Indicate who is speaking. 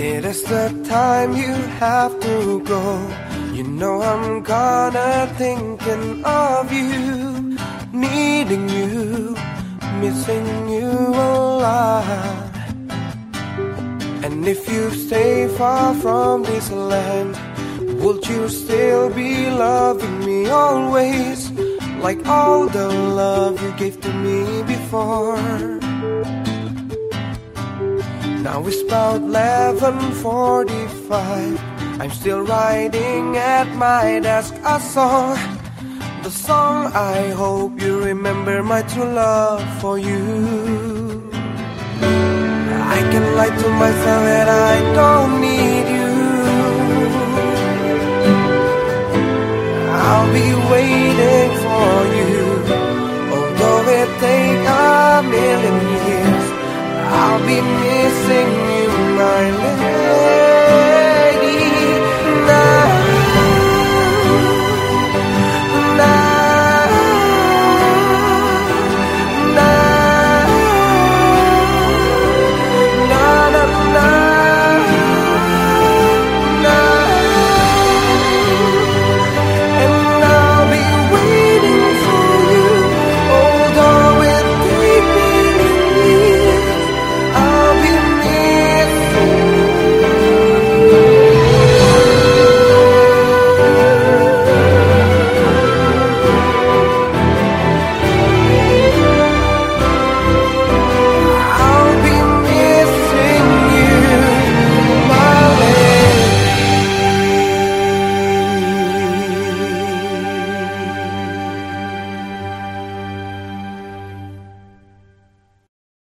Speaker 1: It is the time you have to go. You know I'm gonna thinking of you, needing you, missing you a lot. And if you stay far from this land, would you still be loving me always? Like all the love you gave to me Now it's about 11.45 I'm still writing at my desk. A song The song. I hope you remember my true love for you. I can lie to myself that I don't need you. I'll be waiting for you. Although it take a million I'll be missing you, my little.